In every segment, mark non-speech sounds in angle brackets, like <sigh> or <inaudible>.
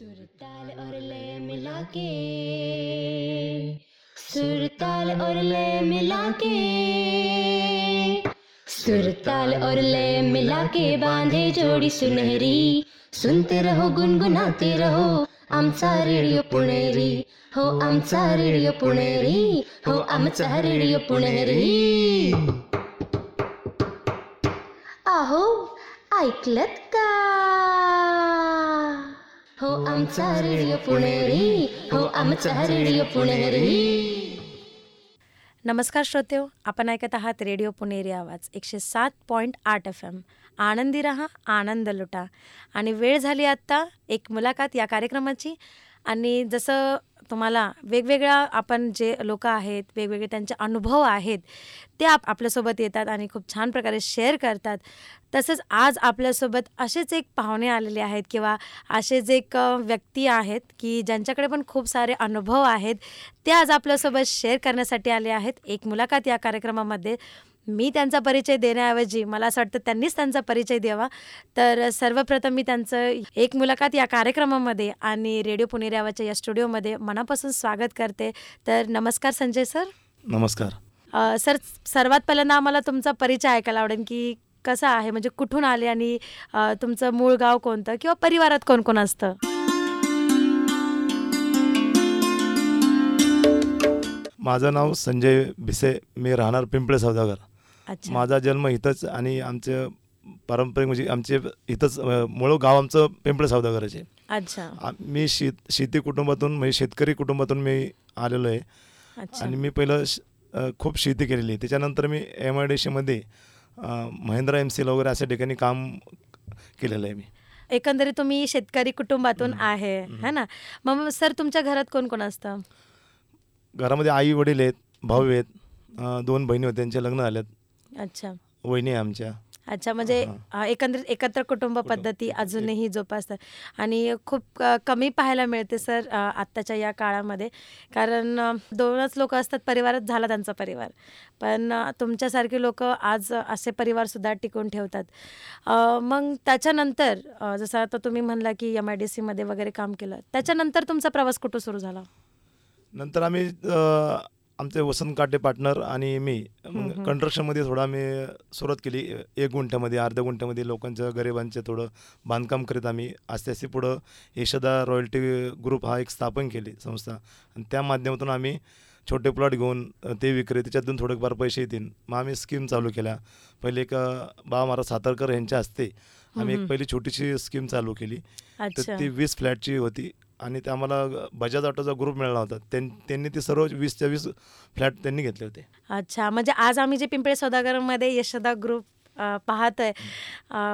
सुरताल और लय मिला के सुरताल और लय मिला के सुरताल और लय मिला के बांधे जोड़ी सुनहरी सुनते रहो गुनगुनाते रहो आमचा रेडिओ पुणेरी हो आमचा रेडिओ पुणेरी हो आमचा रेडिओ पुणेरी। आहो ऐकलत का हो आमचा रेडिओ पुणेरी हो आमचा रेडिओ पुणेरी नमस्कार श्रोतेहो आपण ऐकत आहात रेडिओ पुणेरी आवाज एकशे सात पॉईंट आठ एफ एम. आनंदी रहा आनंद लुटा. आणि वेळ झाली आत्ता एक मुलाखत या कार्यक्रमाची. आणि जसं तुम्हाला वेगवेगळ्या आपण जे लोक आहेत वेगवेगळे त्यांचे अनुभव आहेत ते आप आपल्यासोबत येतात आणि खूप छान प्रकारे शेअर करतात. तसंच आज आपल्यासोबत असेच एक पाहुणे आलेले आहेत किंवा असेच एक व्यक्ती आहेत की ज्यांच्याकडे पण खूप सारे अनुभव आहेत ते आज आपल्यासोबत शेअर करण्यासाठी आले आहेत. एक मुलाखत या कार्यक्रमामध्ये. मी त्यांचा परिचय देण्याऐवजी मला असं वाटतं त्यांनीच त्यांचा परिचय द्यावा. तर सर्वप्रथम मी त्यांचं एक मुलाखत या कार्यक्रमामध्ये आणि रेडिओ पुणेरी आवाजच्या या स्टुडिओमध्ये मनापासून स्वागत करते. तर नमस्कार संजय सर. नमस्कार. सर सर्वात पहिल्यांदा आम्हाला तुमचा परिचय ऐकायला आवडेल की कसा आहे म्हणजे कुठून आले आणि तुमचं मूळ गाव कोणतं किंवा परिवारात कोण कोण असतं? माझं नाव संजय भिसे मी राहणार पिंपळे सौदागर. माझा जन्म इथंच आणि आमचे पारंपरिक म्हणजे आमचे इथंच मूळ गाव आमचं पिंपळे सौदागराचे. अच्छा. मी शेत शेती कुटुंबातून म्हणजे शेतकरी कुटुंबातून मी आलेलो आहे. अच्छा. आणि मी पहिलं खूप शेती केलेली त्याच्यानंतर मी एम आय डी सीमध्ये महिंद्रा एम सीला वगैरे अशा ठिकाणी काम केलेलं आहे मी. एकंदरीत तुम्ही शेतकरी कुटुंबातून आहे है ना? मग सर तुमच्या घरात कोण कोण असतं? घरामध्ये आई वडील आहेत भाऊ आहेत दोन बहिणी होत्या त्यांचे लग्न झाल्यात अच्छा. वहिनी आमच्या. अच्छा म्हणजे एकंदरीत एकत्र कुटुंब पद्धती अजूनही जोपासतात. आणि खूप कमी पाहायला मिळते सर आत्ताच्या या काळामध्ये. कारण दोनच लोक असतात परिवारात झाला त्यांचा परिवार. पण तुमच्यासारखे लोक आज असे परिवारसुद्धा टिकून ठेवतात. मग त्याच्यानंतर जसं आता तुम्ही म्हणला की एम आय डी सीमध्ये वगैरे काम केलं त्याच्यानंतर तुमचा प्रवास कुठं सुरू झाला? नंतर आम्ही आमचे वसंत काटे पार्टनर आणि मी मग कंस्ट्रक्शनमध्ये थोडं आम्ही सुरुवात केली एक गुंठ्यामध्ये अर्ध्या गुंठ्यामध्ये लोकांच्या गरिबांचे थोडं बांधकाम करीत आम्ही. आस्ते आस्ते पुढं यशदा रॉयल्टी ग्रुप हा एक स्थापन केली संस्था. आणि त्या माध्यमातून आम्ही छोटे प्लॉट घेऊन ते विक्री त्याच्यातून थोडेफार पैसे येतील. मग आम्ही स्कीम चालू केल्या. पहिले एक अ, बा महाराज सातारकर यांच्या हस्ते आम्ही एक पहिली छोटीशी स्कीम चालू केली. तर ती वीस फ्लॅटची होती. आणि ते आम्हाला बजाज ऑटोचा ग्रुप मिळाला होता. त्यां त्यांनी ते सर्व वीस वीस फ्लॅट त्यांनी घेतले होते. अच्छा. म्हणजे आज आम्ही जे पिंपळे सौदागरमध्ये यशदा ग्रुप पाहत आहे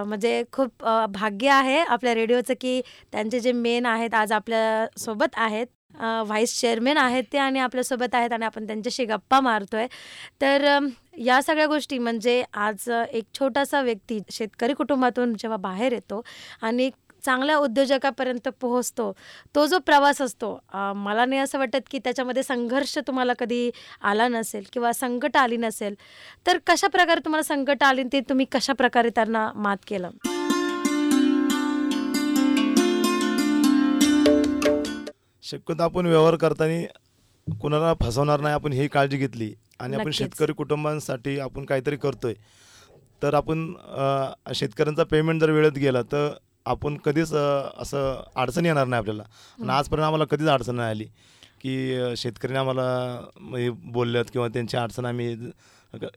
म्हणजे खूप भाग्य आहे आपल्या रेडिओचं की त्यांचे जे मेन आहेत आज आपल्यासोबत आहेत. व्हाईस चेअरमॅन आहेत ते आणि आपल्यासोबत आहेत आणि आपण त्यांच्याशी गप्पा मारतोय. तर या सगळ्या गोष्टी म्हणजे आज एक छोटासा व्यक्ती शेतकरी कुटुंबातून जेव्हा बाहेर येतो आणि चांगल्या उद्योजकापर्यंत पोहोचतो. तो जो प्रवास असतो मला नाही असं वाटत की त्याच्यामध्ये संघर्ष तुम्हाला कधी आला नसेल किंवा संकट आली नसेल तर कशा प्रकारे तुम्हाला संकट आली ते तुम्ही कशा प्रकारे त्यांना मात केलं? शक्यतो आपण व्यवहार करताना कुणाला फसवणार नाही आपण ही काळजी घेतली. आणि आपण. शेतकरी कुटुंबांसाठी आपण काहीतरी करतोय. तर आपण शेतकऱ्यांचा पेमेंट जर वेळेत गेला तर आपण कधीच असं अडचण येणार नाही आपल्याला. आणि आजपर्यंत आम्हाला कधीच अडचण नाही आली की अ, शेतकऱ्याने आम्हाला बोलल्यात किंवा त्यांची अडचण आम्ही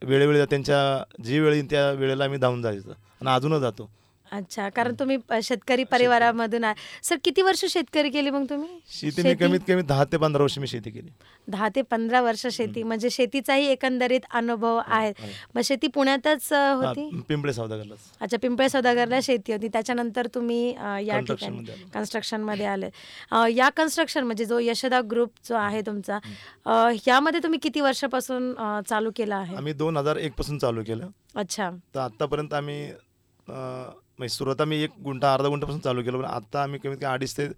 वेळोवेळी त्यांच्या जी वेळ त्या वेळेला आम्ही धावून जायचं आणि अजूनच जातो. अच्छा कारण तुम्ही शेतकरी परिवारामधून आहे सर किती वर्ष शेतकरी केली मग तुम्ही? शेती मी कमीत कमी दहा ते पंधरा वर्ष मी शेती केली. दहा ते पंधरा वर्ष शेती म्हणजे शेतीचाही एकंदरीत अनुभव आहे. आहे. मग शेती पुण्यातच हा, होती? पिंपळे सौदागरलाच. अच्छा पिंपळे सौदागरला शेती होती. त्याच्यानंतर तुम्ही या ठिकाणी Construction मध्ये आलो. या कन्स्ट्रक्शन म्हणजे जो यशदा ग्रुप जो आहे तुमचा यामध्ये तुम्ही किती वर्षापासून चालू केला आहे? आम्ही दोन हजार एक पासून चालू केलं. अच्छा. तर आत्तापर्यंत आम्ही म्हणजे सुरुवात आम्ही एक गुंठा अर्धा गुंठापासून चालू केलं पण आता आम्ही कमीत कमी अडीच ते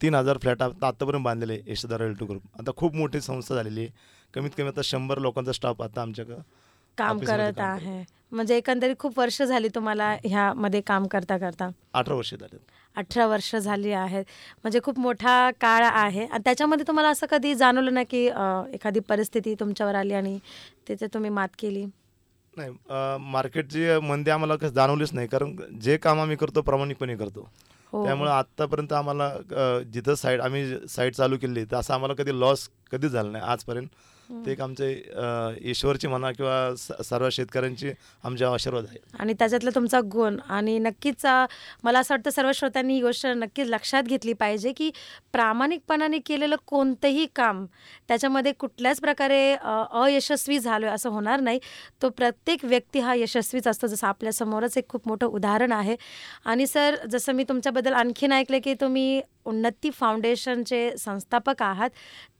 तीन हजार फ्लॅट आता आत्तापर्यंत बांधलेले आहे यशदा रॉयल्टी ग्रुप आता खूप मोठी संस्था झालेली आहे. कमीत कमी आता शंभर लोकांचा स्टाफ आता आमच्याकडं काम करत. आहे. म्हणजे एकंदरीत खूप वर्ष झाली तुम्हाला ह्यामध्ये काम करता करता. अठरा वर्ष झाले. अठरा वर्ष झाली आहेत म्हणजे खूप मोठा काळ आहे. आणि त्याच्यामध्ये तुम्हाला असं कधी जाणवलं ना की एखादी परिस्थिती तुमच्यावर आली आणि तिथे तुम्ही मात केली? नाही मार्केटची मंदी आम्हाला कसं जाणवलीच नाही. कारण जे काम आम्ही करतो प्रामाणिकपणे करतो. हो. त्यामुळे आत्तापर्यंत आम्हाला जिथं साईड आम्ही साईट चालू केली तर असं आम्हाला कधी लॉस कधीच झालं नाही. आजपर्यंत ते एक आमचे ईश्वरची म्हणा किंवा सर्व शेतकऱ्यांची आमचे आशीर्वाद आहे. आणि त्याच्यातला तुमचा गुण. आणि नक्कीच मला असं वाटतं सर्व श्रोत्यांनी ही गोष्ट नक्कीच लक्षात घेतली पाहिजे की प्रामाणिकपणाने केलेलं कोणतंही काम त्याच्यामध्ये कुठल्याच प्रकारे अयशस्वी झालो आहे असं होणार नाही. तो प्रत्येक व्यक्ती हा यशस्वीच असतो जसं आपल्यासमोरच एक खूप मोठं उदाहरण आहे. आणि सर जसं मी तुमच्याबद्दल आणखीन ऐकलं की तुम्ही उन्नती फाउंडेशनचे संस्थापक आहात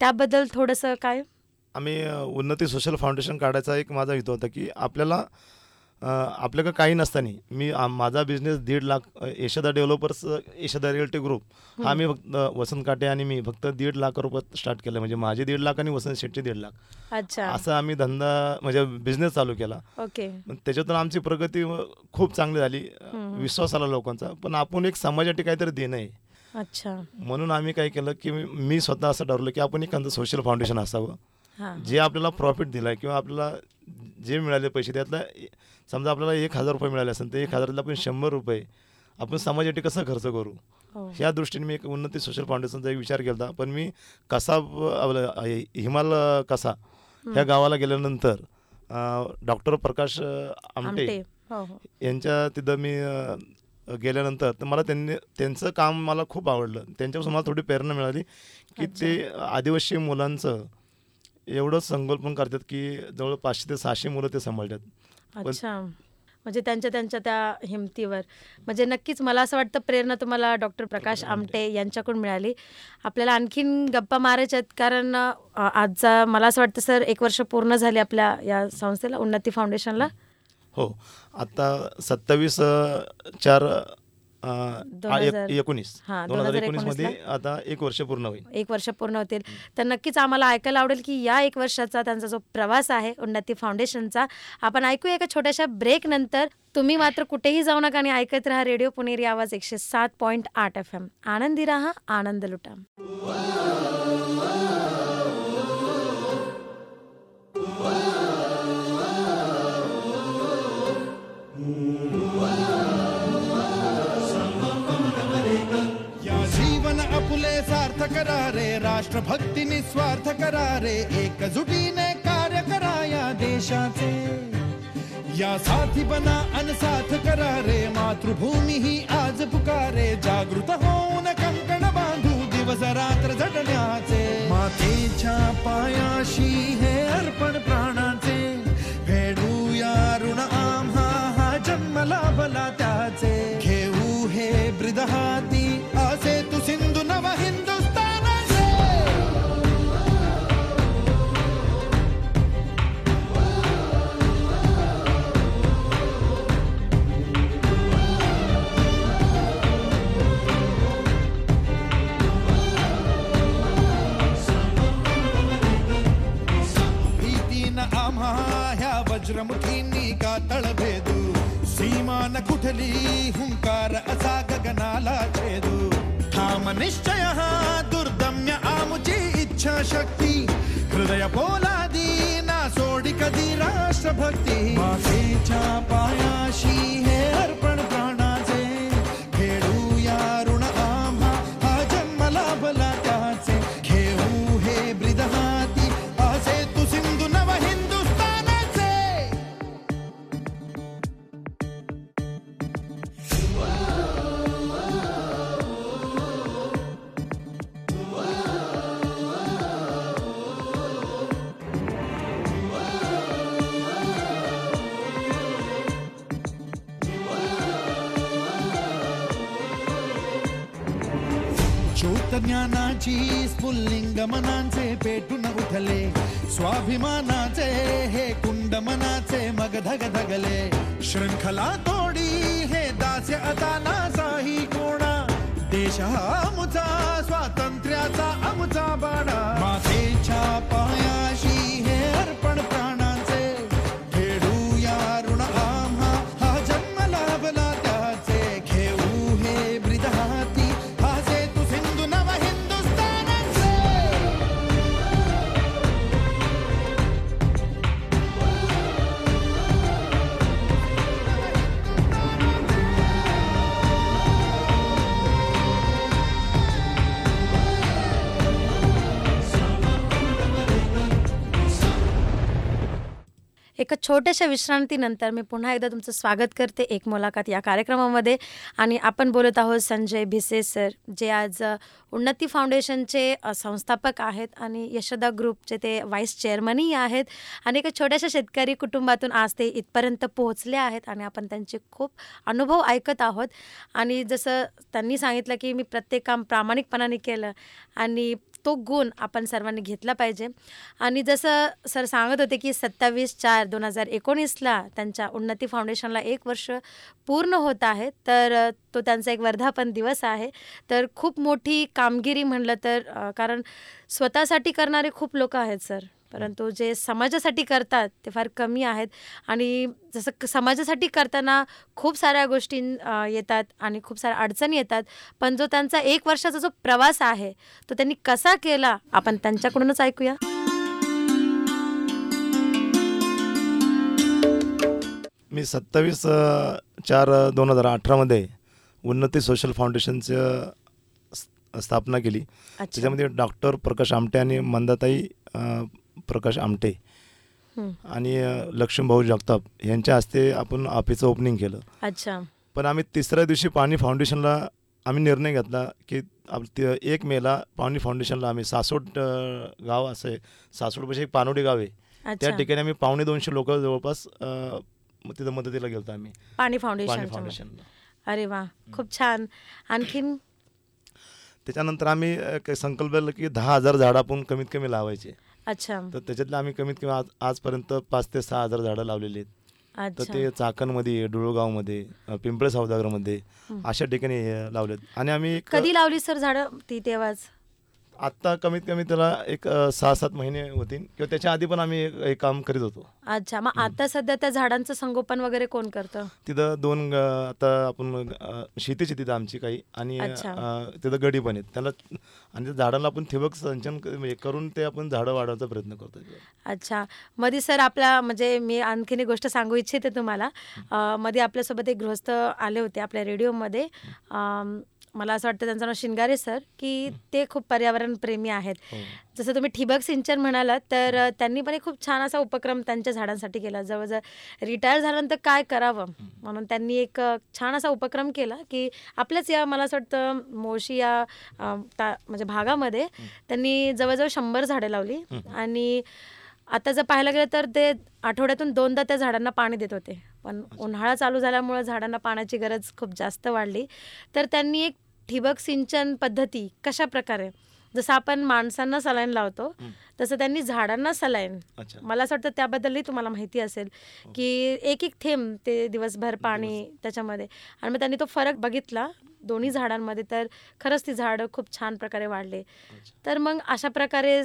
त्याबद्दल थोडंसं काय? आम्ही उन्नती सोशल फाउंडेशन काढायचा एक माझा हेतू होता की आपल्याला आपल्याकडे काही नसताना मी माझा बिझनेस दीड lakh Yashada developers Yashada realty group हा मी फक्त वसंत काटे आणि मी फक्त दीड लाख रुपयात स्टार्ट केलं. म्हणजे माझे दीड लाख आणि वसंत शेट्टी दीड लाख. अच्छा. असं आम्ही धंदा म्हणजे बिझनेस चालू केला. ओके. त्याच्यातून आमची प्रगती खूप चांगली झाली. विश्वास आला लोकांचा. पण आपण एक समाजासाठी काहीतरी देणं आहे. अच्छा. म्हणून आम्ही काय केलं की मी- स्वतः असं ठरवलं की आपण एखादं सोशल फाउंडेशन असावं. जे आपल्याला प्रॉफिट दिलाय किंवा आपल्याला जे मिळाले पैसे त्यातला समजा आपल्याला एक हजार रुपये मिळाले असेल तर एक हजारातला आपण शंभर रुपये आपण समाजासाठी कसं खर्च करू? हो. ह्या दृष्टीने मी एक उन्नती सोशल फाउंडेशनचा एक विचार केला होता पण मी कसा हिमाल कसा ह्या गावाला गेल्यानंतर डॉक्टर प्रकाश आमटे हो हो. यांच्या तिथं मी गेल्यानंतर तर मला त्यांनी त्यांचं काम मला खूप आवडलं. त्यांच्यापासून मला थोडी प्रेरणा मिळाली की ते आदिवासी मुलांचं एवढं संगोपन करतात की जवळ पाचशे ते सहाशे मुलं ते सांभाळतात. अच्छा. म्हणजे त्यांच्या त्यांच्या त्या हिमतीवर. म्हणजे नक्कीच मला असं वाटतं प्रेरणा तुम्हाला डॉक्टर प्रकाश आमटे. यांच्याकडून मिळाली. आपल्याला आणखीन गप्पा मारायच्या आहेत कारण आजचा मला असं वाटतं सर एक वर्ष पूर्ण झाले आपल्या या संस्थेला उन्नती फाउंडेशनला हो. आता सत्तावीस चार एकोणीस. हां, दोन हजार एकोणीसमध्ये. आता एक वर्ष पूर्ण होईल. एक वर्ष पूर्ण होतील. तर नक्कीच आम्हाला ऐकायला आवडेल की या एक वर्षाचा त्यांचा जो प्रवास आहे उन्नती फाउंडेशनचा आपण ऐकूया एका छोट्याशा ब्रेक नंतर. तुम्ही मात्र कुठेही जाऊ नका आणि ऐकत राहा रेडिओ पुणेरी आवाज एकशे सात पॉईंट आठ एफ एम आनंदी राहा आनंद लुटा. फुले सार्थ करा रे राष्ट्रभक्ती निस्वार्थ करा रे एकजुटीने कार्य करा या देशाचे. या साथी बना अनसाथ करा रे मातृभूमी ही आज पुकारे जागृत होऊन कंकण बांधू दिवस रात्र झटण्याचे. मातेच्या पायाशी हे अर्पण प्राणाचे. फेडूया ऋण आम्हा हा जन्मला बला त्याचे. घेऊ हे ब्रिद हुंकार असा गगनाला छेदू निश्चय दुर्दम्य आमुची इच्छा शक्ती हृदय पोलादी ना सोडी कधी राष्ट्रभक्ती मातेच्या मनांचे पेटून उठले. स्वाभिमानाचे हे कुंड मनाचे मग धग धगले शृंखला तोडी हे दास्य आता नासाही कोणा. देश हा आमचा स्वातंत्र्याचा आमचा बाणा. मातेच्या पायाशी एका छोट्याशा विश्रांतीनंतर मी पुन्हा एकदा तुमचं स्वागत करते एक मुलाखत या कार्यक्रमामध्ये. आणि आपण बोलत आहोत संजय भिसे सर जे आज उन्नती फाउंडेशनचे संस्थापक आहेत आणि यशोदा ग्रुपचे ते व्हाईस चेअरमनही आहेत. आणि एका छोट्याशा शेतकरी कुटुंबातून आज ते इथपर्यंत पोहोचले आहेत आणि आपण त्यांचे खूप अनुभव ऐकत आहोत. आणि जसं त्यांनी सांगितलं की मी प्रत्येक काम प्रामाणिकपणाने केलं आणि तो गुण आपण सर्वांनी घेतला पाहिजे. आणि जसं सर सांगत होते की सत्तावीस चार दोन हजार एकोणीसला त्यांच्या उन्नती फाउंडेशनला एक वर्ष पूर्ण होत आहे तर तो त्यांचा एक वर्धापन दिवस आहे. तर खूप मोठी कामगिरी म्हणलं तर कारण स्वतःसाठी करणारे खूप लोक आहेत सर. परंतु जे समाजासाठी करतात ते फार कमी आहेत. आणि जसं क- समाजासाठी करताना खूप साऱ्या गोष्टी येतात आणि खूप साऱ्या अडचणी येतात. पण जो त्यांचा एक वर्षाचा जो प्रवास आहे तो त्यांनी कसा केला आपण त्यांच्याकडूनच ऐकूया. मी सत्तावीस चार दोन हजार अठरामध्ये उन्नती सोशल फाउंडेशनचं स- स्थापना केली. त्याच्यामध्ये डॉक्टर प्रकाश आमटे आणि मंदाताई प्रकाश आमटे. आणि लक्ष्मीभाऊ जगताप यांच्या हस्ते आपण ऑफिसचं ओपनिंग केलं. अच्छा. पण आम्ही तिसऱ्या दिवशी पाणी फाउंडेशनला आम्ही निर्णय घेतला की एक मेला पाणी फाउंडेशनला आम्ही सासोड गाव असं आहे. सासोडपाशी एक पानोडी गाव आहे. त्या ठिकाणी आम्ही पावणे दोनशे लोक जवळपास तिथं मदतीला गेलो आम्ही. पाणी फाउंडेशन फाउंडेशनला अरे वा खूप छान. आणखीन? त्याच्यानंतर आम्ही संकल्प केला की दहा हजार झाडं आपण कमीत कमी लावायचे. अच्छा. तर त्याच्यातले आम्ही कमीत कमी आज आजपर्यंत पाच ते सहा हजार झाडं लावलेली आहेत. तर ते चाकणमध्ये डुळगावमध्ये पिंपळे सौदागरमध्ये. अशा ठिकाणी लावलेत. आणि आम्ही कधी लावली सर झाडं ती तेव्हाच? आत्ता कमीत कमी त्याला एक सहा सात महिने होतील किंवा त्याच्या आधी पण आम्ही काम करीत होतो. अच्छा मग आता सध्या त्या झाडांचं संगोपन वगैरे कोण करतं? तिथं दोन आता आपण शेतीची तिथं आमची काही आणि तिथं गडी पण आहेत. त्याला आणि त्या झाडाला आपण ठिबक सिंचन म्हणजे करून ते आपण झाडं वाढवायचा प्रयत्न करतो अच्छा. मध्ये सर आपल्या म्हणजे मी आणखीन एक गोष्ट सांगू इच्छिते तुम्हाला. मध्ये आपल्यासोबत एक गृहस्थ आले होते आपल्या रेडिओमध्ये. मला असं वाटतं त्यांचं नाव शिंगारे सर की ते खूप पर्यावरण प्रेमी आहेत. हो. जसं तुम्ही ठिबक सिंचन म्हणालात तर त्यांनी पण एक खूप छान असा उपक्रम त्यांच्या झाडांसाठी केला. जवळजवळ रिटायर झाल्यानंतर काय करावं? म्हणून त्यांनी एक छान असा उपक्रम केला की आपल्याच या मला असं वाटतं मोशी या म्हणजे भागामध्ये त्यांनी जवळजवळ शंभर झाडे लावली आणि आता जर पाहायला गेलं तर ते आठवड्यातून दोनदा त्या झाडांना पाणी देत होते. पण उन्हाळा चालू झाल्यामुळे झाडांना पाण्याची गरज खूप जास्त वाढली. तर त्यांनी एक ठिबक सिंचन पद्धती कशा प्रकारे? जसं आपण माणसांना सलाईन लावतो हं. तसं त्यांनी झाडांना सलाईन. मला असं वाटतं त्याबद्दलही तुम्हाला माहिती असेल की एक एक थेंब ते दिवसभर पाणी त्याच्यामध्ये. आणि मग त्यांनी तो फरक बघितला दोन्ही झाडांमध्ये तर खरंच ती झाडं खूप छान प्रकारे वाढले. तर मग अशा प्रकारे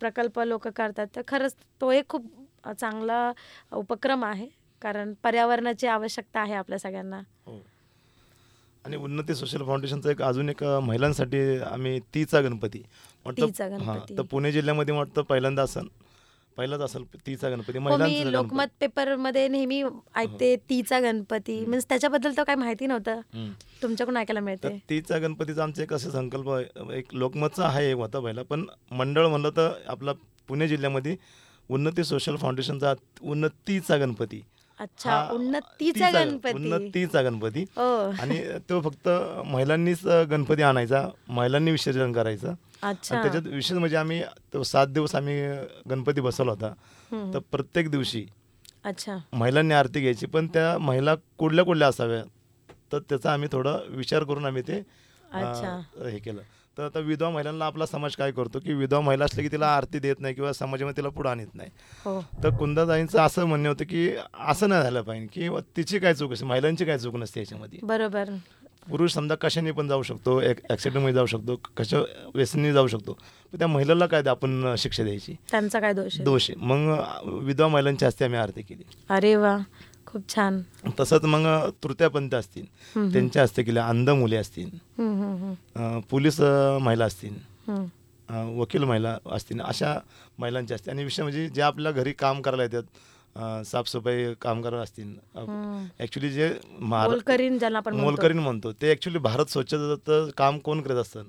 प्रकल्प लोक करतात. तर खरंच तो एक खूप चांगला उपक्रम आहे. कारण पर्यावरणाची आवश्यकता आहे आपल्या सगळ्यांना. हो. आणि उन्नती सोशल फाउंडेशनचा एक अजून एक महिलांसाठी आम्ही तीचा गणपती. तीचा गणपती. तर पुणे जिल्ह्यामध्ये वाटतं पहिल्यांदा असन. पहिलाच असेल तीचा गणपती हो मी. लोकमत पेपरमध्ये नेहमी ऐकते तीचा गणपती. मीन्स त्याच्याबद्दल तर काही माहिती नव्हतं. हं. तुमच्याकडून ऐकायला मिळते. तीचा गणपतीचा आमचा एक असं संकल्प एक लोकमतचा आहे एक होता पहिला. पण मंडळ म्हणलं तर आपला पुणे जिल्ह्यामध्ये उन्नती सोशल फाउंडेशनचा उन्नतीचा गणपती. अच्छा उन्नतीचा तीचा- गणपती. उन्नतीचा गणपती. हो. आणि तो फक्त महिलांनीच गणपती आणायचा महिलांनी विसर्जन करायचं. त्याच्यात विशेष म्हणजे आम्ही तो सात दिवस आम्ही गणपती बसवला होता. तर प्रत्येक दिवशी अच्छा. महिलांनी आरती घ्यायची पण त्या महिला कुठल्या कुठल्या असाव्या तर त्याचा आम्ही थोडा विचार करून आम्ही ते. हे केलं. तर आता विधवा महिलांना आपला समाज काय करतो? की विधवा महिला असली की तिला आरती देत नाही किंवा समाजामध्ये तिला पुढे आणत नाही. हो. तर कुंदाताईंचं असं म्हणणं होतं की असं नाही झालं पाहिजे की तिची काय चूक असते महिलांची काय चूक नसते याच्यामध्ये. बरोबर. पुरुष समजा कशाने पण जाऊ शकतो एक ॲक्सिडेंटमध्ये जाऊ शकतो कशा व्यसनी जाऊ शकतो पण त्या महिलेला काय आपण शिक्षा द्यायची? त्यांचा काय दोष दोष आहे. मग विधवा महिलांच्या हस्ते आम्ही आरती केली. अरे वा. खूप छान. तसंच मग तृतीयपंथ असतील. त्यांच्या हस्ते केल्या अंध मुली असतील पोलीस महिला असतील. वकील महिला असतील. अशा महिलांच्या असते आणि विषय म्हणजे जे आपल्या घरी काम करायला येतात साफसफाई कामगार असतील. हम्म. ॲक्च्युली जे आपण म्हणतो. ते ॲक्च्युली भारत स्वच्छतेचं काम कोण करत असतं?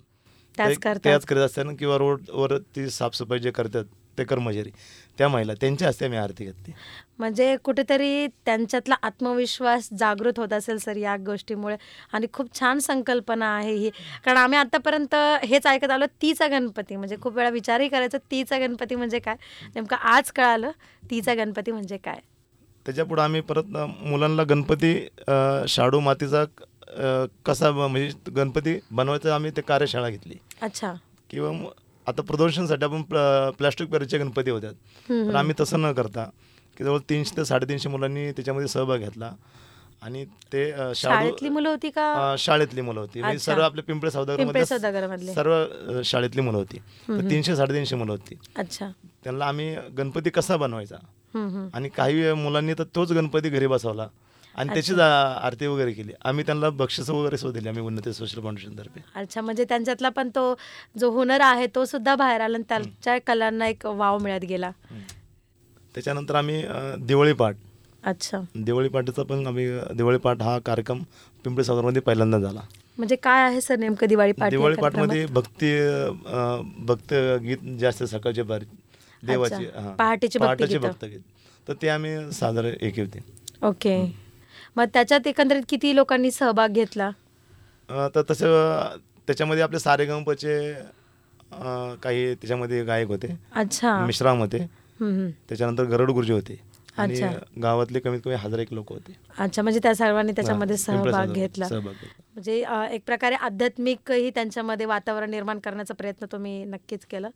त्याच करत असतात किंवा रोडवर ती साफसफाई जे करतात ते कर्मचारी. त्या महिला त्यांच्या हस्ते आम्ही आरती घेतली. म्हणजे कुठेतरी त्यांच्यातला आत्मविश्वास जागृत होत असेल सर या गोष्टीमुळे. आणि खूप छान संकल्पना आहे ही. कारण आम्ही आतापर्यंत हेच ऐकत आलो तीचा गणपती. म्हणजे खूप वेळा विचारही करायचं तीचा गणपती म्हणजे काय? नेमकं आज कळालं तीचा गणपती म्हणजे काय? त्याच्यापुढं आम्ही परत मुलांना गणपती शाडू मातीचा कसा म्हणजे गणपती बनवायचं आम्ही ते कार्यशाळा घेतली. अच्छा. किंवा आता प्रदर्शनसाठी आपण प्ला- प्लास्टिक पेरचे गणपती होत्यात. पण आम्ही तसं न करता की जवळ तीनशे ते साडेतीनशे मुलांनी त्याच्यामध्ये सहभाग घेतला. आणि ते शाळेतली मुलं होती का? शाळेतली मुलं होती. म्हणजे. सर्व आपले पिंपळे सौदागरमध्ये. सर्व शाळेतली मुलं होती. तर तीनशे साडेतीनशे मुलं होती. अच्छा. त्यांना आम्ही गणपती कसा बनवायचा. आणि काही मुलांनी तर तोच गणपती घरी बसवला. आणि त्याचीच आरती वगैरे केली. आम्ही त्यांना बक्षिसं वगैरे सुद्धा दिली आम्ही उन्नती सोशल फाउंडेशन तर्फे. अच्छा म्हणजे त्यांच्यातला पण तो जो हुनर आहे तो सुद्धा बाहेर आला आणि त्यांच्या कलांना एक वाव मिळत गेला. त्याच्यानंतर आम्ही दिवाळी पाठ. अच्छा. दिवाळी पाठाचा पण आम्ही दिवाळी पाठ हा कार्यक्रम पिंपरी सौदरमध्ये पहिल्यांदा झाला. म्हणजे काय आहे सर नेमकं दिवाळी पाठ दिवाळी? पाठमध्ये भक्ती भक्त गीत जास्त सकाळचे बारी देवाची. पहाटेची. पहाटेची भक्तगीत तर ते आम्ही सादर एक होते. ओके. मग त्याच्यात एकंदरीत किती लोकांनी सहभाग घेतला? तर तसं त्याच्यामध्ये आपले सारेगमपचे काही त्याच्यामध्ये गायक होते. अच्छा. मिश्राम होते. त्याच्यानंतर गरुड गुरुजी होते. आणि अच्छा. गावातले कमीत कमी हजार एक लोक होते. अच्छा म्हणजे त्या सर्वांनी त्याच्यामध्ये सहभाग. घेतला. म्हणजे एक प्रकारे आध्यात्मिकही त्यांच्यामध्ये वातावरण निर्माण करण्याचा प्रयत्न तुम्ही नक्कीच केला.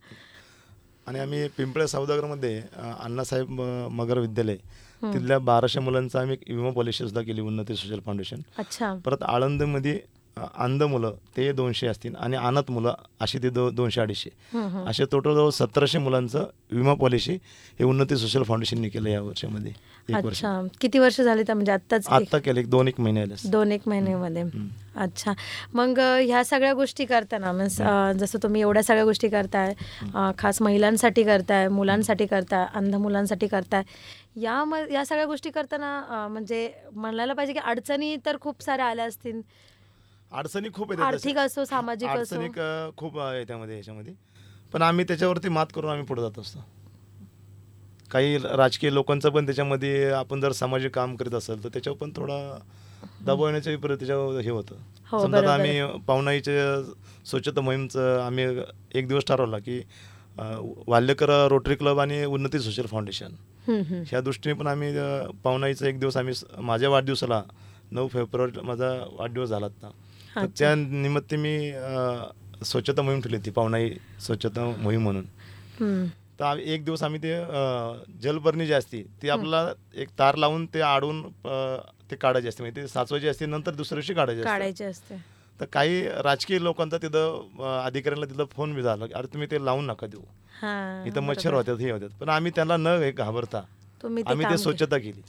आणि आम्ही पिंपळे सौदागरमध्ये अण्णासाहेब मगर विद्यालय तिथल्या बाराशे मुलांचा आम्ही विमा पॉलिसी सुद्धा केली उन्नती सोशल फाउंडेशन अच्छा. परत आळंदमध्ये अंध मुलं ते दोनशे असतील आणि अनाथ मुलं अशी ते दो दोनशे अडीचशे. असे टोटल जवळ सतराशे मुलांचं विमा पॉलिसी हे उन्नती सोशल फाउंडेशनने केलं या वर्षामध्ये एक वर्ष. अच्छा. किती वर्ष झाली तर म्हणजे आत्ताच आत्ता केलं दोन एक महिने आले. दोन एक महिन्यामध्ये अच्छा. मग ह्या सगळ्या गोष्टी करताना मीन्स जसं तुम्ही एवढ्या सगळ्या गोष्टी करताय खास महिलांसाठी करताय मुलांसाठी करताय अंध मुलांसाठी करताय या म या सगळ्या गोष्टी करताना म्हणजे म्हणायला पाहिजे की अडचणी तर खूप साऱ्या आल्या असतील. अडचणी खूप येतात आर्थिक. असो सामाजिक असो. अडचणी खूप आहे त्यामध्ये याच्यामध्ये. पण आम्ही त्याच्यावरती मात करून आम्ही पुढे जात असतो. काही राजकीय लोकांचं पण त्याच्यामध्ये आपण जर सामाजिक काम करीत असेल तर त्याच्यावर पण थोडा दबाव येण्याच्या विपरीत त्याच्यावर हे होतं. हो, समजा आता बरोबर. आम्ही पाहुणाईचे स्वच्छता मोहीमचं आम्ही एक दिवस ठरवला की अ, वाल्यकर रोटरी क्लब आणि उन्नती सोशल फाउंडेशन. हम्म, हम्म. ह्या दृष्टीने पण आम्ही अ, पाहुणाईचा एक दिवस आम्ही स- माझ्या वाढदिवसाला नऊ फेब्रुवारी माझा वाढदिवस झाला होता तर. त्या निमित्त मी स्वच्छता मोहीम ठेवली होती पाहुणाई स्वच्छता मोहीम म्हणून. तर एक दिवस आम्ही ते अ, जलपर्णी जी असते ती आपल्याला एक तार लावून ते आडून ते काढायची असते. म्हणजे ते साचवायची असते नंतर दुसऱ्या दिवशी काढायची असते. काढायचे असते. तर काही राजकीय लोकांचा तिथं अधिकाऱ्यांना तिथं फोन बी झाला. अरे तुम्ही ते लावून नका देऊ. इथं मच्छर होतात हे होतात पण आम्ही त्यांना न घाबरता आम्ही ते. स्वच्छता केली.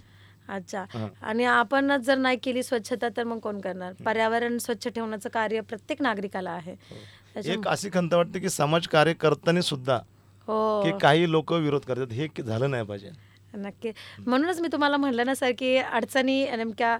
अच्छा. हा. आणि आपणच जर नाही केली स्वच्छता तर मग कोण करणार? पर्यावरण स्वच्छ ठेवण्याचं कार्य प्रत्येक नागरिकाला आहे. त्याच्या- एक अशी खंत वाटते की समाज कार्य करताना सुद्धा हो. की काही लोक विरोध करतात. हे झालं नाही पाहिजे. नक्की. म्हणूनच मी तुम्हाला म्हटलं ना सर की अडचणी नेमक्या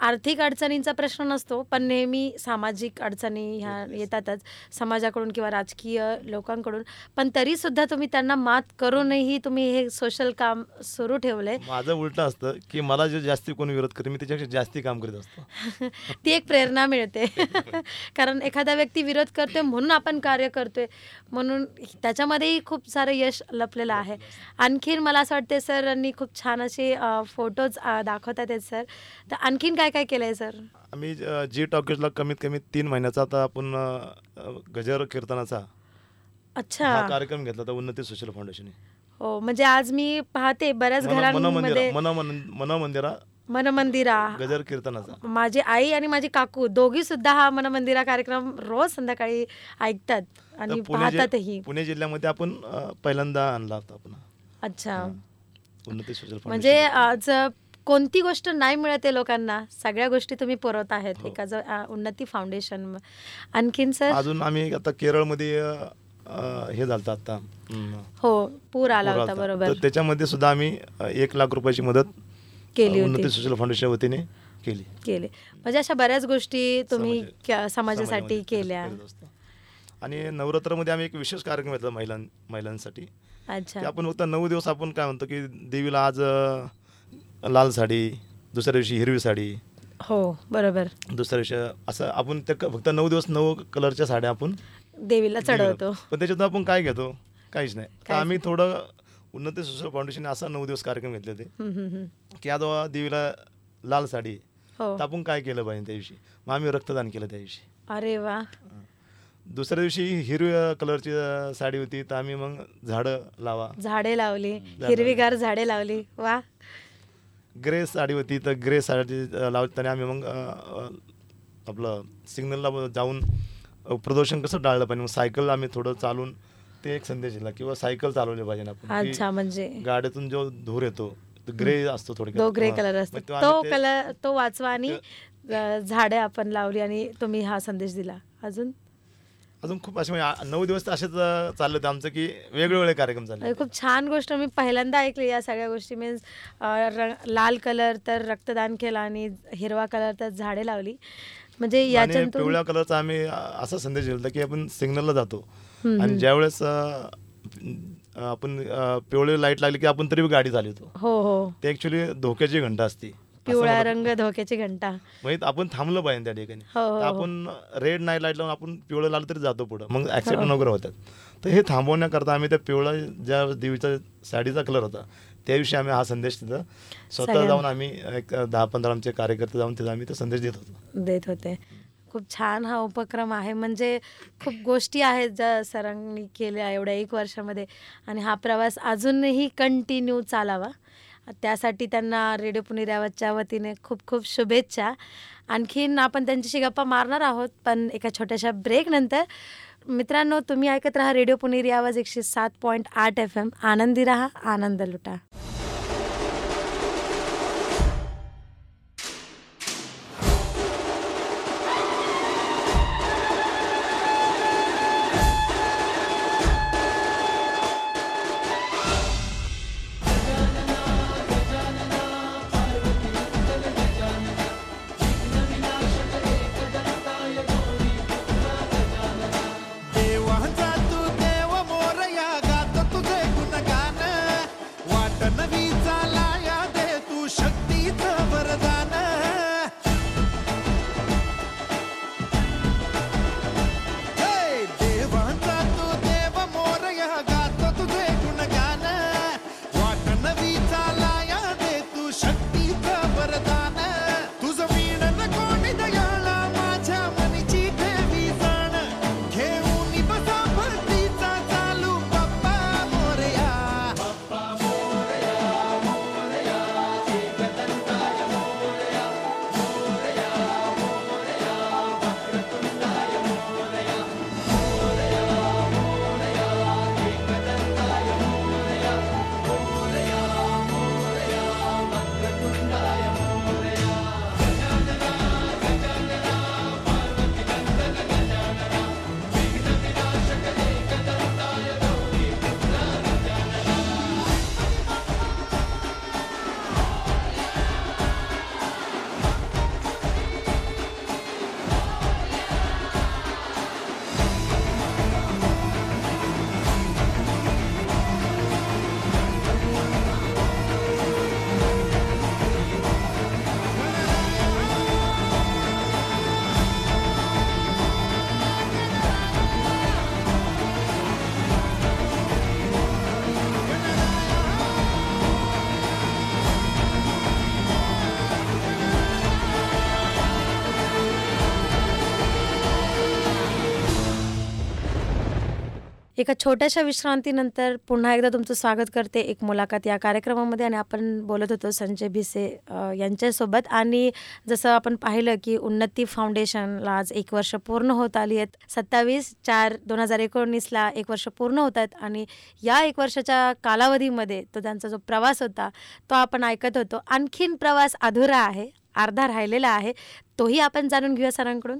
आर्थिक अडचणींचा प्रश्न नसतो पण नेहमी सामाजिक अडचणी ह्या येतातच समाजाकडून किंवा राजकीय लोकांकडून. पण तरी सुद्धा तुम्ही त्यांना मात करूनही तुम्ही हे सोशल काम सुरू ठेवलंय. माझं उलट असतं की मला जे जास्ती कोणी विरोध करते मी त्याच्यापेक्षा जास्ती काम करीत असतो. <laughs> ती एक प्रेरणा मिळते. <laughs> कारण एखादा व्यक्ती विरोध करतोय म्हणून आपण कार्य करतोय म्हणून त्याच्यामध्येही खूप सारं यश लपलेलं आहे. आणखीन मला असं वाटते सरांनी खूप छान असे फोटोज दाखवतात आहेत सर. तर आणखीन काय काय केलंय सर? आम्ही जी टॉकीजला कमीत कमी तीन महिन्याचा आता आपण गजर कीर्तनाचा अच्छा. कार्यक्रम घेतला होता उन्नती सोशल फाउंडेशनने. हो म्हणजे आज मी पाहते बऱ्याच घरांमध्ये. मन मनमंदिरा मनमंदिरा. गजर कीर्तनाचा. माझी आई आणि माझी काकू दोघी सुद्धा हा मनमंदिरा कार्यक्रम रोज संध्याकाळी ऐकतात आणि तर पाहतातही. पुणे जिल्ह्यामध्ये आपण पहिल्यांदा आणला होता आपण. अच्छा. उन्नती सोशल म्हणजे आज कोणती गोष्ट नाही मिळते लोकांना सगळ्या गोष्टी तुम्ही पुरवत आहेत. हो. एका जो अ, उन्नती फाउंडेशन आणखीन सर? अजून आम्ही आता केरळमध्ये हे झालं आता हो पूर आला होता. बरोबर. त्याच्यामध्ये सुद्धा आम्ही एक लाख रुपयाची मदत केली उन्नती सोशल फाउंडेशन वतीने केली. केले. म्हणजे अशा बऱ्याच गोष्टी तुम्ही समाजासाठी केल्या. आणि नवरात्रामध्ये आम्ही एक विशेष कार्यक्रम घेतला महिलां महिलांसाठी. अच्छा. की आपण फक्त नऊ दिवस आपण काय म्हणतो की देवीला आज लाल साडी दुसऱ्या दिवशी हिरवी साडी. हो बरोबर. दुसऱ्या दिवशी असं आपण ते फक्त नऊ दिवस नऊ कलरच्या साड्या आपण देवीला चढवतो. पण त्याच्यातून आपण काय घेतो? काहीच नाही. तर आम्ही थोडं उन्नती सुसर फाउंडेशन असा नऊ दिवस कार्यक्रम घेतले होते. की आज देवीला लाल साडी. हो. तर आपण काय केलं पाहिजे त्या दिवशी मग आम्ही रक्तदान केलं त्या दिवशी अरे वा. दुसऱ्या दिवशी हिरव्या कलरची साडी होती तर आम्ही मग झाडं लावा. झाडे लावली हिरवीगार झाडे लावली. वा. ग्रे साडी होती तर ग्रे साडी लावताना आम्ही मग आपलं सिग्नलला जाऊन प्रदूषण कसं टाळलं पाहिजे? मग सायकल आम्ही थोडं चालून ते एक संदेश दिला किंवा सायकल चालवली पाहिजे आपण. म्हणजे? गाड्यातून जो धूर येतो तो ग्रे असतो थोडक्यात. तो ग्रे. कलर असतो. तो कलर तो वाचवा आणि झाडे आपण लावली आणि तुम्ही हा संदेश दिला. अजून? अजून खूप असे म्हणजे नऊ दिवस तर असेच चालले होते आमचं की वेगवेगळे कार्यक्रम चालले अरे, खूप छान गोष्ट मी पहिल्यांदा ऐकली या सगळ्या गोष्टी. मीन्स लाल कलर तर रक्तदान केलं आणि हिरवा कलर तर झाडे लावली. म्हणजे याच्यातून पिवळ्या कलरचा आम्ही असा संदेश दिला की आपण सिग्नलला जातो. आणि ज्यावेळेस अं, अं, आपण पिवळे लाइट लागली की आपण तरी गाडी चालवतो. हो हो. ते ऍक्च्युली धोक्याची घंटा असते. पिवळा रंग धोक्याची घंटा. म्हणजे आपण थांबलं पाहिजे त्या ठिकाणी. हो, हो, हो. आपण रेड नाही लाइट लावून आपण पिवळं लावलं तरी जातो पुढं. मग ऍक्सिडेंट वगैरे होतात. तर हे थांबवण्याकरता आम्ही त्या पिवळा ज्या देवीचा साडीचा कलर होता त्या दिवशी आम्ही हा संदेश तिथं स्वतः. जाऊन आम्ही एक दहा पंधरा आमचे कार्यकर्ते जाऊन तिथं आम्ही तो संदेश देत होतो. देत होते. खूप छान हा उपक्रम आहे. म्हणजे खूप गोष्टी आहेत ज्या सरांनी केल्या एवढ्या एक वर्षामध्ये. आणि हा प्रवास अजूनही कंटिन्यू चालावा. त्यासाठी त्यांना रेडिओ पुणेऱ्यावतच्या वतीने खूप खूप शुभेच्छा. आणखीन आपण त्यांच्याशी गप्पा मारणार आहोत पण एका छोट्याशा ब्रेकनंतर मित्रांनो तुम्ही ऐकत राहा रेडिओ पुणेरी आवाज एकशे सात पॉईंट आठ एफ एम आनंदी राहा आनंद लुटा. एका छोट्याशा विश्रांतीनंतर पुन्हा एकदा तुमचं स्वागत करते एक मुलाखत या कार्यक्रमामध्ये. आणि आपण बोलत होतो संजय भिसे यांच्यासोबत. आणि जसं आपण पाहिलं की उन्नती फाउंडेशनला आज एक वर्ष पूर्ण होत आली आहेत. सत्तावीस चार दोन हजार एकोणीसला एक वर्ष पूर्ण होत आहेत. आणि या एक वर्षाच्या कालावधीमध्ये तो त्यांचा जो प्रवास होता तो आपण ऐकत होतो. आणखीन प्रवास अधुरा आहे अर्धा राहिलेला आहे. तोही आपण जाणून घेऊया सरांकडून.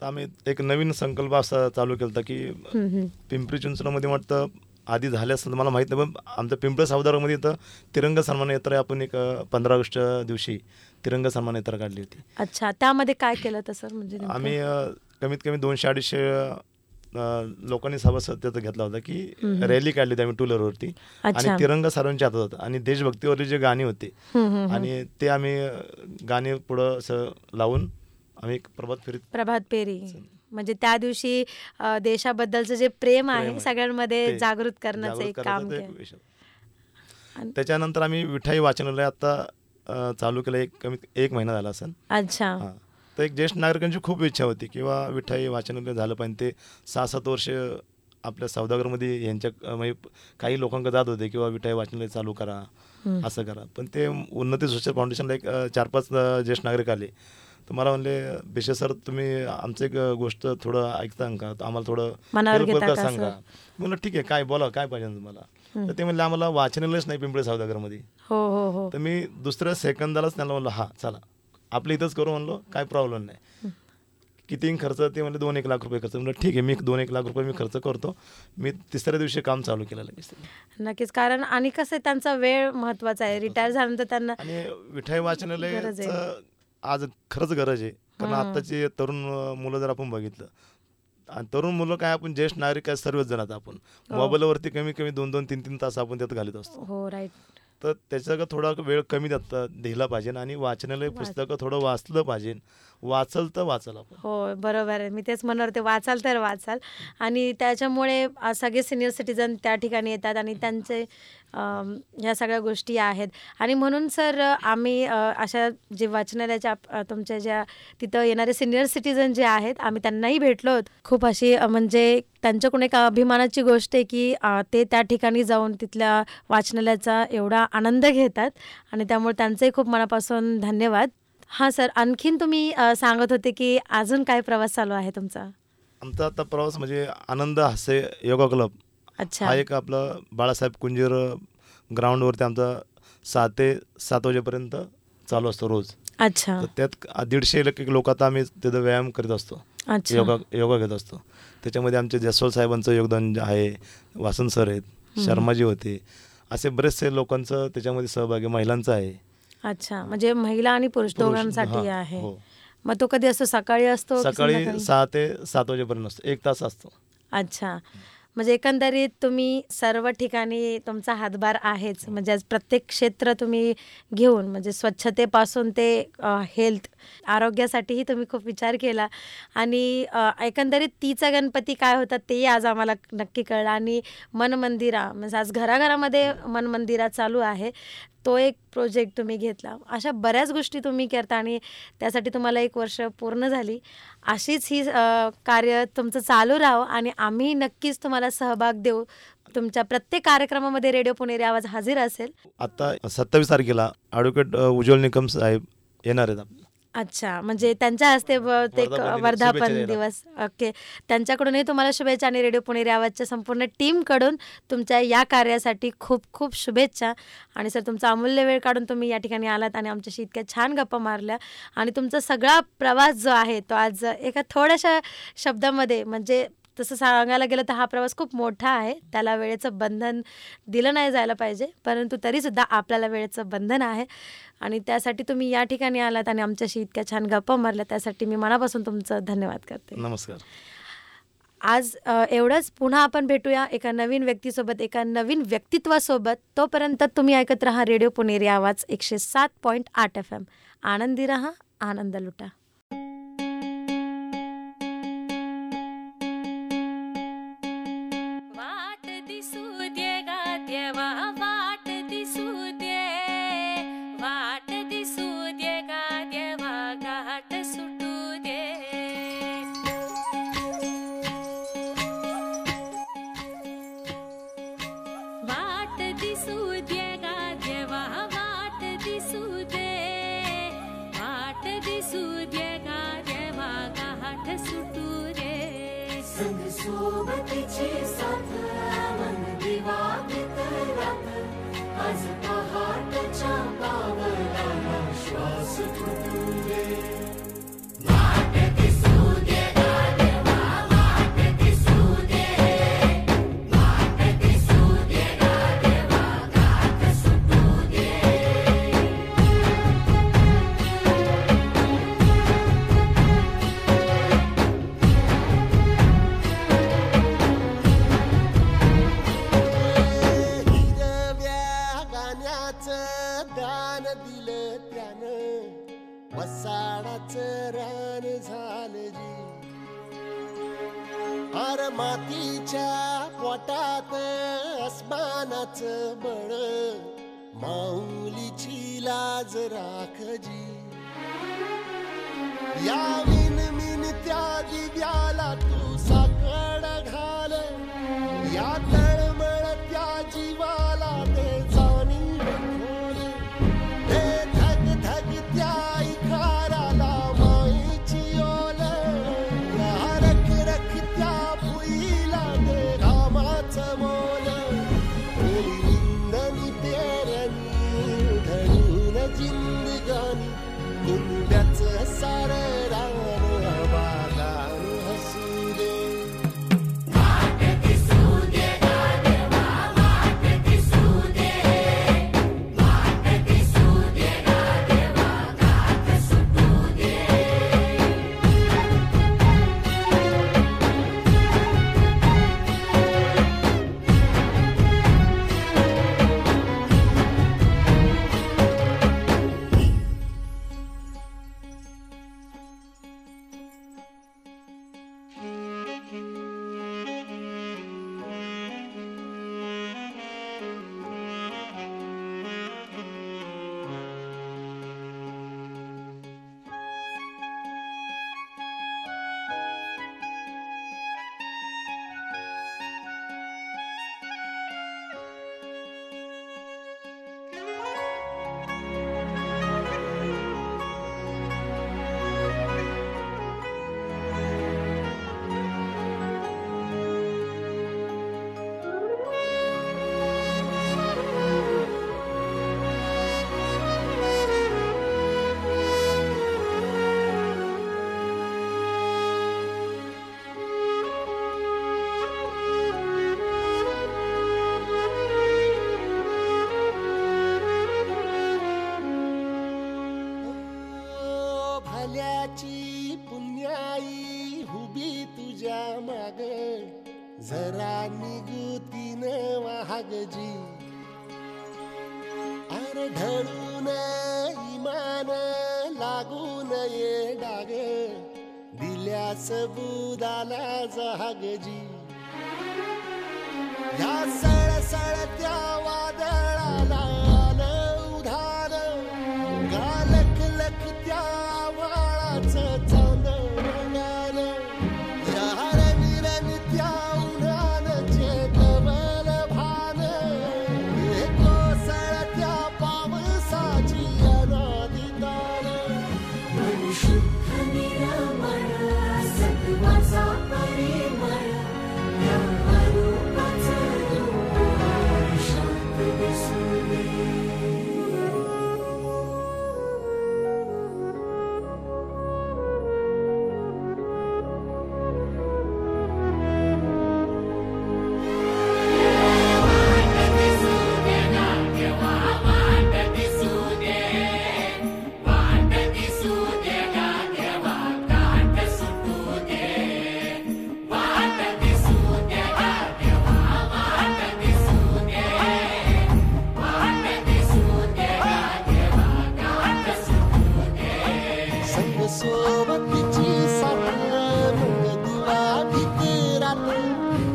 तर आम्ही एक नवीन संकल्प असा चालू केला होता की. पिंपरी चिंचवडमध्ये वाटतं आधी झाले असतं मला माहीत नाही पण आमच्या पिंपळ सावदारामध्ये इथं तिरंगा सन्मान यात्रा आपण एक पंधरा ऑगस्ट दिवशी तिरंगा सन्मान यात्रा काढली होती अच्छा त्यामध्ये काय केलं तर सर म्हणजे? आम्ही कमीत कमी दोनशे अडीचशे लोकांनी सभासद घेतला होता की रॅली काढली होती आम्ही टू व्हीलरवरती. आणि तिरंगा सर्वांच्या हातात होता आणि देशभक्तीवरली जे गाणी होते. आणि ते आम्ही गाणे पुढं असं लावून आम्ही एक प्रभात फेरीत प्रभात पेरी म्हणजे त्या दिवशी देशाबद्दलचं जे प्रेम आहे. सगळ्यांमध्ये जागृत करण्याचं एक काम त्याच्यानंतर आम्ही विठाई वाचनालय आता चालू केलं. एक कमीत एक महिना झाला असेल. अच्छा. तर एक ज्येष्ठ नागरिकांची खूप इच्छा होती किंवा विठाई वाचनालय झालं पाहिजे. ते सहा सात वर्ष आपल्या सौदागरमध्ये यांच्या म्हणजे काही लोकांकडे जात होते किंवा विठाई वाचनालय चालू करा असं करा. पण ते उन्नती सोशल फाउंडेशनला एक चार पाच ज्येष्ठ नागरिक आले. तर मला म्हणले बिशे सर तुम्ही आमचं एक गोष्ट थोडं ऐकता का? आम्हाला थोडं सांगा? म्हणलं ठीक आहे काय बोला काय पाहिजे तुम्हाला? तर ते म्हणले आम्हाला वाचनालयच नाही पिंपळे सौदागरमध्ये हो हो हो. तर मी दुसऱ्या सेकंदालाच त्यांना म्हणलं हा चला. आपलं इथंच करू म्हणलो काय प्रॉब्लेम नाही. किती खर्च ते म्हणले दोन एक लाख रुपये खर्च. म्हणलं ठीक आहे मी दोन एक लाख रुपये मी खर्च करतो. मी तिसऱ्या दिवशी काम चालू केलं लगेच. नक्कीच कारण आणि कसं त्यांचा वेळ महत्त्वाचा आहे. रिटायर झाल्यानंतर त्यांना आणि विठाई गरज वाचनालयाचं आज खरंच गरज आहे. कारण आताची तरुण मुलं जर आपण बघितलं आणि तरुण मुलं काय आपण ज्येष्ठ नागरिक आहे सर्वच जण आता आपण. मोबाईलवरती कमी कमी दोन दोन तीन तीन तास आपण त्यात घालत असतो. हो राईट तर त्याचा थोडा वेळ कमी दिला पाहिजे आणि वाचनालय पुस्तकं थोडं वाचलं पाहिजे. वाचल तर वाचल आपण. हो बरोबर आहे. मी तेच म्हणणार होते वाचाल तर वाचाल. आणि त्याच्यामुळे सगळे सिनियर सिटीजन त्या ठिकाणी येतात आणि त्यांचे ह्या सगळ्या गोष्टी आहेत. आणि म्हणून सर आम्ही अशा जे वाचनालयाच्या तुमच्या ज्या तिथं येणारे सिनियर सिटीजन जे आहेत आम्ही त्यांनाही भेटलो आहोत. खूप अशी म्हणजे त्यांच्याकडून एक अभिमानाची गोष्ट आहे की ते त्या ठिकाणी जाऊन तिथल्या वाचनालयाचा एवढा आनंद घेतात. आणि त्यामुळे त्यांचंही खूप मनापासून धन्यवाद. हां सर आणखीन तुम्ही सांगत होते की अजून काय प्रवास चालू आहे तुमचा? आमचा आता प्रवास म्हणजे आनंद हास्य योगा क्लब. अच्छा. हा एक आपलं बाळासाहेब कुंजीर ग्राउंडवरती आमचा सहा ते सात वाजेपर्यंत चालू असतो रोज. अच्छा. त्यात दीडशे लोक आता आम्ही तिथं व्यायाम करीत असतो. योगा योगा घेत असतो. त्याच्यामध्ये आमचे जसवल साहेबांचं योगदान आहे वासन सर आहेत शर्माजी होते असे बरेचसे लोकांचं त्याच्यामध्ये सहभागी महिलांचं आहे. अच्छा. म्हणजे महिला आणि पुरुष दोघांसाठी आहे. हो. मग तो कधी असतो? सकाळी असतो सकाळी? सहा ते सात वाजेपर्यंत असतो. एक तास असतो. अच्छा. म्हणजे एकंदरीत तुम्ही सर्व ठिकाणी तुमचा हातभार आहेच. म्हणजे आज प्रत्येक क्षेत्र तुम्ही घेऊन म्हणजे स्वच्छतेपासून ते हेल्थ आरोग्यासाठीही तुम्ही खूप विचार केला. आणि एकंदरीत तीचा गणपती काय होता तेही आज आम्हाला नक्की कळलं. आणि मन मंदिरा म्हणजे आज घराघरामध्ये मन मंदिरा चालू आहे. तो एक प्रोजेक्ट तुम्ही घेतला. अशा बऱ्याच गोष्टी तुम्ही करता आणि त्यासाठी तुम्हाला एक वर्ष पूर्ण झाली. अशीच ही कार्य तुमचं चालू राहावं आणि आम्ही नक्कीच तुम्हाला सहभाग देऊ. तुमच्या प्रत्येक कार्यक्रमामध्ये रेडिओ पुणेरी आवाज हजर असेल. आता सत्तावीस तारखेला ॲडव्होकेट उज्ज्वल निकम साहेब येणार आहेत. अच्छा म्हणजे त्यांच्या हस्ते बहुतेक वर्धापन. दिवस ओके. त्यांच्याकडूनही तुम्हाला शुभेच्छा आणि रेडिओ पुणेरी आवाजच्या संपूर्ण टीमकडून तुमच्या या कार्यासाठी खूप खूप शुभेच्छा. आणि सर तुमचा अमूल्य वेळ काढून तुम्ही या ठिकाणी आलात आणि आमच्याशी इतक्या छान गप्पा मारल्या. आणि तुमचा सगळा प्रवास जो आहे तो आज एका थोड्याशा शब्दामध्ये म्हणजे तसं सांगायला गेलं तर हा प्रवास खूप मोठा आहे. त्याला वेळेचं बंधन दिलं नाही जायला पाहिजे. परंतु तरीसुद्धा आपल्याला वेळेचं बंधन आहे. आणि त्यासाठी तुम्ही या ठिकाणी आलात आणि आमच्याशी इतक्या छान गप्पा मारल्या. त्यासाठी मी मनापासून तुमचं धन्यवाद करते. नमस्कार. आज एवढंच. पुन्हा आपण भेटूया एका नवीन व्यक्तीसोबत एका नवीन व्यक्तित्वासोबत. तोपर्यंत तुम्ही ऐकत राहा रेडिओ पुणेरी आवाज एकशे सात पॉईंट आठ एफ एम आनंदी रहा आनंद लुटा. पावलाला श्वास फुटू दे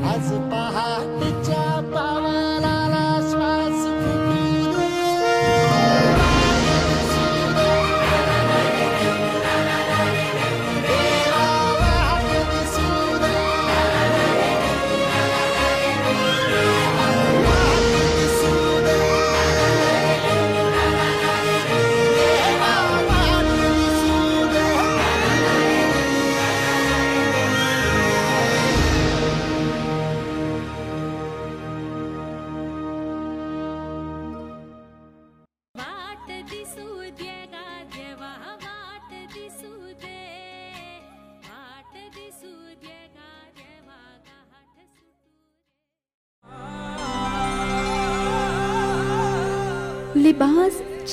孩子爸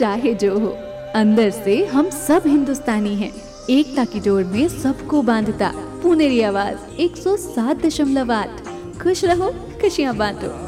चाहे जो हो। अंदर से हम सब हिंदुस्तानी हैं। एकता की डोर में सबको बांधता। पुनेरी आवाज़ 107.8 खुश रहो, खुशियाँ बांटो।